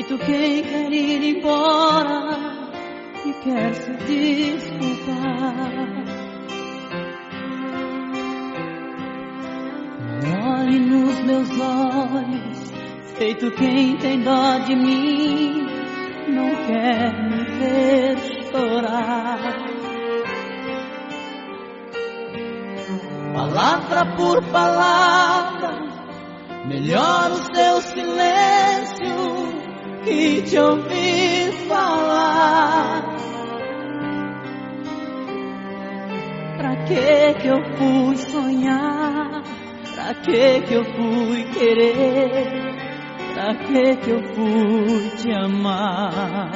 Feito quem quer ir embora e quer se desculpar. Olhe nos meus olhos, feito quem tem dó de mim, não quer me ver chorar. Palavra por palavra, melhor o seu silêncio que te ouvir falar. Pra que que eu fui sonhar? Pra que que eu fui querer? Pra que que eu fui te amar?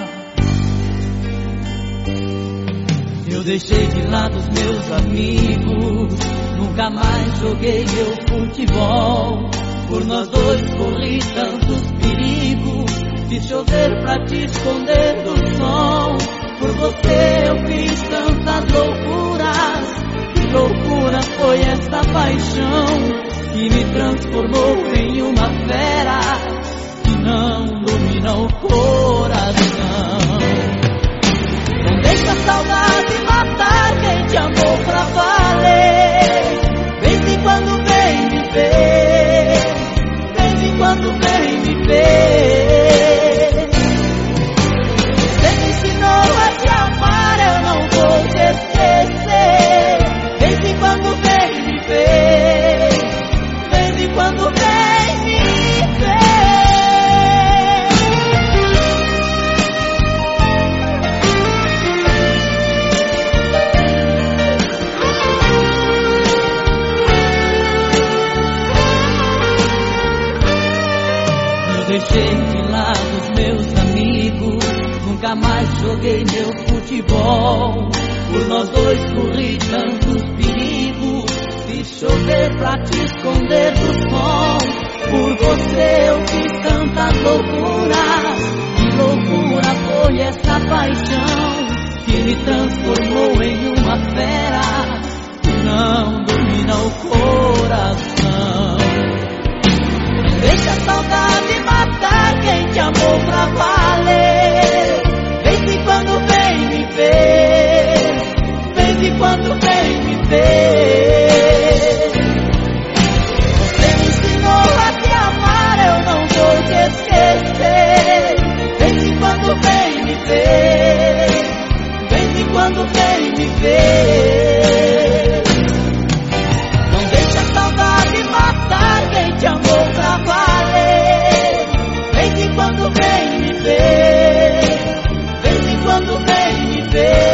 Eu deixei de lado os meus amigos, nunca mais joguei meu futebol. Por nós dois corri tantos perigos, fiz chover pra te esconder do sol. Por você eu fiz tantas loucuras, que loucura foi essa paixão que me transformou em uma fera que não domina o coração. deixei de lado os meus amigos, nunca mais joguei meu futebol. Por nós dois corri tantos perigos, fiz chover pra te esconder do sol. Por você eu fiz tantas loucuras, que loucura foi essa paixão que me transformou em uma fera que não domina o coração. Deixa saudade. baby.